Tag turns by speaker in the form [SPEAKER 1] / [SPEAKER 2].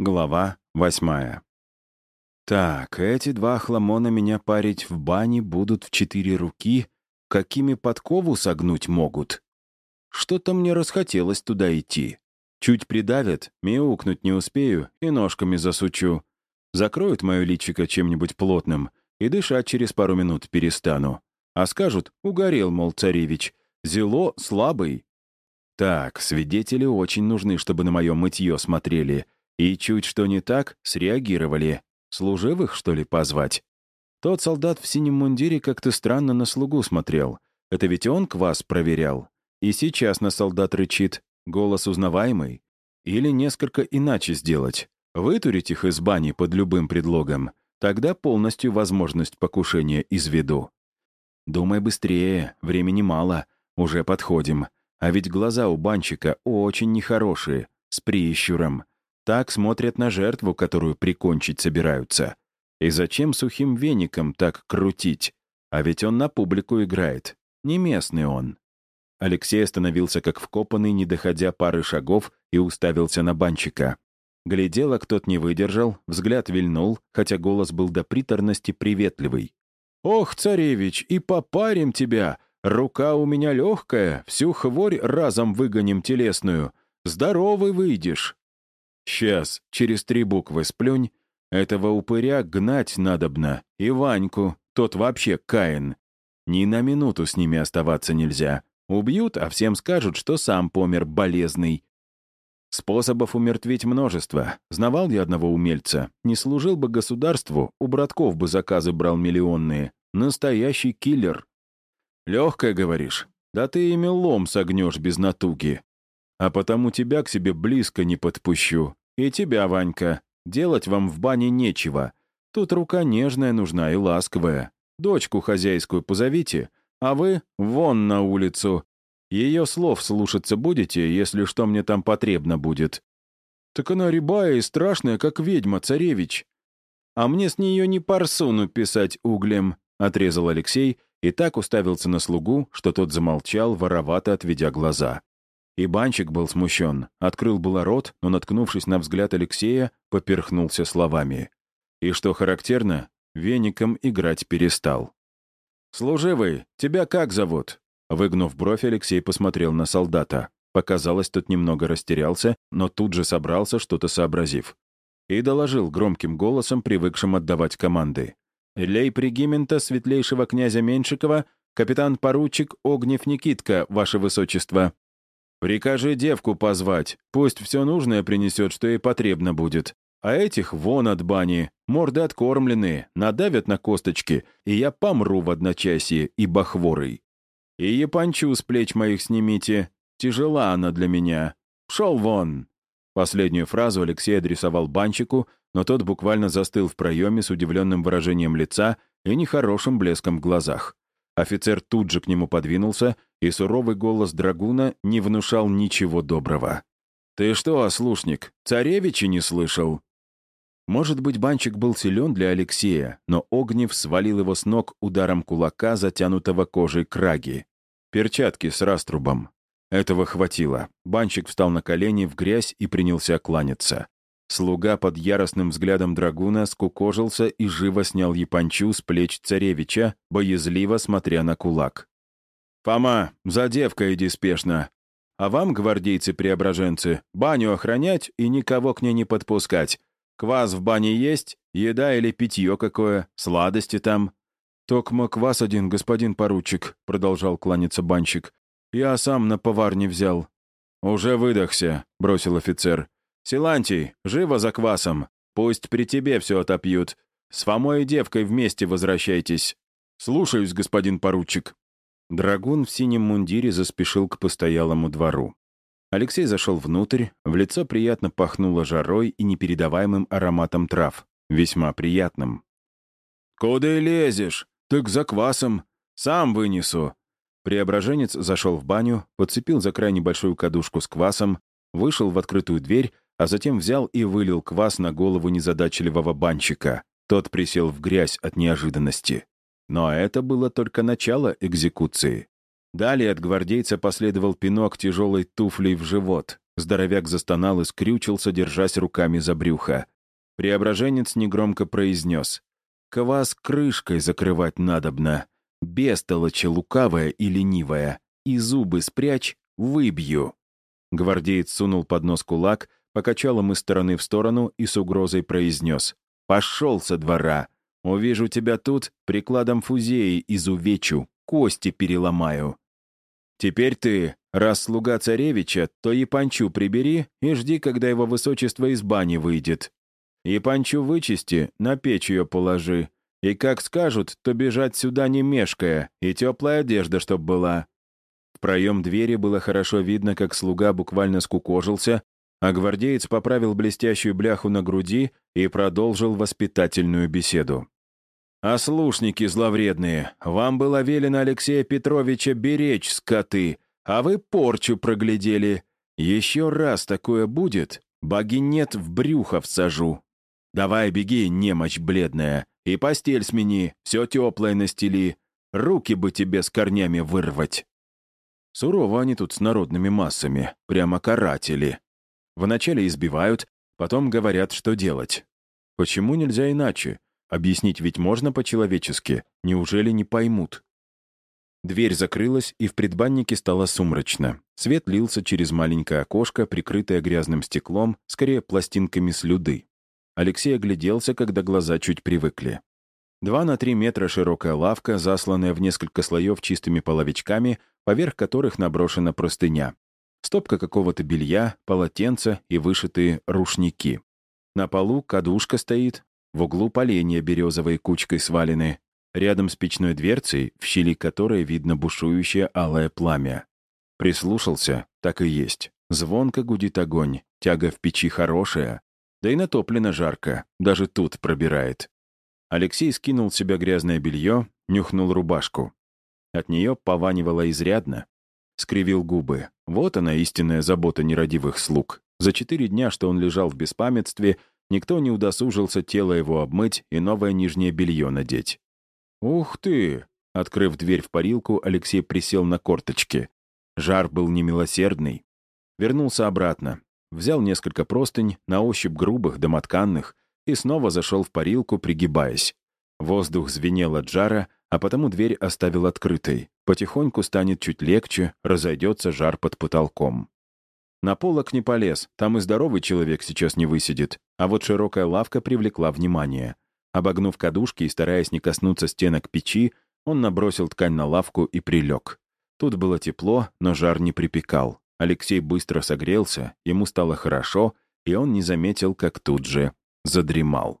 [SPEAKER 1] Глава восьмая. Так, эти два хламона меня парить в бане будут в четыре руки, какими подкову согнуть могут. Что-то мне расхотелось туда идти. Чуть придавят, мяукнуть не успею и ножками засучу. Закроют мое личико чем-нибудь плотным, и дышать через пару минут перестану. А скажут, угорел, мол, царевич, зело слабый. Так, свидетели очень нужны, чтобы на мое мытье смотрели — и чуть что не так, среагировали. Служивых, что ли, позвать? Тот солдат в синем мундире как-то странно на слугу смотрел. Это ведь он квас проверял. И сейчас на солдат рычит. Голос узнаваемый. Или несколько иначе сделать. Вытурить их из бани под любым предлогом. Тогда полностью возможность покушения из виду. Думай быстрее, времени мало. Уже подходим. А ведь глаза у банщика очень нехорошие, с прищуром. Так смотрят на жертву, которую прикончить собираются. И зачем сухим веником так крутить? А ведь он на публику играет. Не местный он. Алексей остановился как вкопанный, не доходя пары шагов, и уставился на банчика. Глядела, кто-то не выдержал, взгляд вильнул, хотя голос был до приторности приветливый. «Ох, царевич, и попарим тебя! Рука у меня легкая, всю хворь разом выгоним телесную. Здоровый выйдешь!» Сейчас, через три буквы сплюнь, этого упыря гнать надобно, и Ваньку, тот вообще Каин. Ни на минуту с ними оставаться нельзя. Убьют, а всем скажут, что сам помер болезный. Способов умертвить множество. Знавал я одного умельца. Не служил бы государству, у братков бы заказы брал миллионные. Настоящий киллер. Легкое, говоришь? Да ты ими лом согнешь без натуги. А потому тебя к себе близко не подпущу. И тебя, Ванька. Делать вам в бане нечего. Тут рука нежная нужна и ласковая. Дочку хозяйскую позовите, а вы вон на улицу. Ее слов слушаться будете, если что мне там потребно будет. Так она рябая и страшная, как ведьма, царевич. А мне с нее не парсуну писать углем, — отрезал Алексей и так уставился на слугу, что тот замолчал, воровато отведя глаза. И банчик был смущен, открыл было рот, но, наткнувшись на взгляд Алексея, поперхнулся словами. И что характерно, веником играть перестал. «Служивый, тебя как зовут?» Выгнув бровь, Алексей посмотрел на солдата. Показалось, тот немного растерялся, но тут же собрался, что-то сообразив. И доложил громким голосом, привыкшим отдавать команды. «Лей Пригимента светлейшего князя Меньшикова, капитан-поручик Огнев Никитка, ваше высочество». Прикажи девку позвать, пусть все нужное принесет, что ей потребно будет. А этих вон от бани, морды откормленные, надавят на косточки, и я помру в одночасье, ибо хворый. И япончу с плеч моих снимите, тяжела она для меня. Шел вон!» Последнюю фразу Алексей адресовал банчику, но тот буквально застыл в проеме с удивленным выражением лица и нехорошим блеском в глазах. Офицер тут же к нему подвинулся, и суровый голос драгуна не внушал ничего доброго. «Ты что, ослушник, царевича не слышал?» Может быть, банчик был силен для Алексея, но Огнев свалил его с ног ударом кулака, затянутого кожей краги. Перчатки с раструбом. Этого хватило. Банчик встал на колени в грязь и принялся кланяться. Слуга под яростным взглядом драгуна скукожился и живо снял япончу с плеч царевича, боязливо смотря на кулак. «Фома, за девкой иди спешно. А вам, гвардейцы-преображенцы, баню охранять и никого к ней не подпускать. Квас в бане есть? Еда или питье какое? Сладости там?» «Токма квас один, господин поручик», — продолжал кланяться банщик. «Я сам на поварне взял». «Уже выдохся», — бросил офицер. «Силантий, живо за квасом. Пусть при тебе все отопьют. С Фомой и девкой вместе возвращайтесь». «Слушаюсь, господин поручик». Драгун в синем мундире заспешил к постоялому двору. Алексей зашел внутрь, в лицо приятно пахнуло жарой и непередаваемым ароматом трав. Весьма приятным. «Куда лезешь? Так за квасом. Сам вынесу». Преображенец зашел в баню, подцепил за край небольшую кадушку с квасом, вышел в открытую дверь, а затем взял и вылил квас на голову незадачливого банщика. Тот присел в грязь от неожиданности. Но это было только начало экзекуции. Далее от гвардейца последовал пинок тяжелой туфлей в живот. Здоровяк застонал и скрючился, держась руками за брюхо. Преображенец негромко произнес. «Квас крышкой закрывать надобно. Бестолочи лукавая и ленивая. И зубы спрячь, выбью». Гвардеец сунул под нос кулак, покачал им из стороны в сторону и с угрозой произнес. «Пошел со двора. Увижу тебя тут, прикладом фузеи изувечу, кости переломаю. Теперь ты, раз слуга царевича, то и панчу прибери и жди, когда его высочество из бани выйдет. И панчу вычисти, на печь ее положи. И как скажут, то бежать сюда не мешкая, и теплая одежда чтоб была». В проем двери было хорошо видно, как слуга буквально скукожился, а гвардеец поправил блестящую бляху на груди и продолжил воспитательную беседу. «Ослушники зловредные, вам было велено Алексея Петровича беречь скоты, а вы порчу проглядели. Еще раз такое будет, богинет в брюхо всажу. Давай беги, немочь бледная, и постель смени, все теплое настели. Руки бы тебе с корнями вырвать». Сурово они тут с народными массами, прямо каратели. Вначале избивают, потом говорят, что делать. Почему нельзя иначе? Объяснить ведь можно по-человечески. Неужели не поймут? Дверь закрылась, и в предбаннике стало сумрачно. Свет лился через маленькое окошко, прикрытое грязным стеклом, скорее пластинками слюды. Алексей огляделся, когда глаза чуть привыкли. Два на три метра широкая лавка, засланная в несколько слоев чистыми половичками, поверх которых наброшена простыня. Стопка какого-то белья, полотенца и вышитые рушники. На полу кадушка стоит, в углу поленья березовой кучкой свалены. Рядом с печной дверцей, в щели которой видно бушующее алое пламя. Прислушался, так и есть. Звонко гудит огонь, тяга в печи хорошая. Да и натоплено жарко, даже тут пробирает. Алексей скинул с себя грязное белье, нюхнул рубашку. От нее пованивало изрядно. Скривил губы. Вот она, истинная забота нерадивых слуг. За четыре дня, что он лежал в беспамятстве, Никто не удосужился тело его обмыть и новое нижнее белье надеть. «Ух ты!» Открыв дверь в парилку, Алексей присел на корточки. Жар был немилосердный. Вернулся обратно. Взял несколько простынь, на ощупь грубых, домотканных, и снова зашел в парилку, пригибаясь. Воздух звенел от жара, а потому дверь оставил открытой. Потихоньку станет чуть легче, разойдется жар под потолком. На полок не полез, там и здоровый человек сейчас не высидит. А вот широкая лавка привлекла внимание. Обогнув кадушки и стараясь не коснуться стенок печи, он набросил ткань на лавку и прилег. Тут было тепло, но жар не припекал. Алексей быстро согрелся, ему стало хорошо, и он не заметил, как тут же задремал.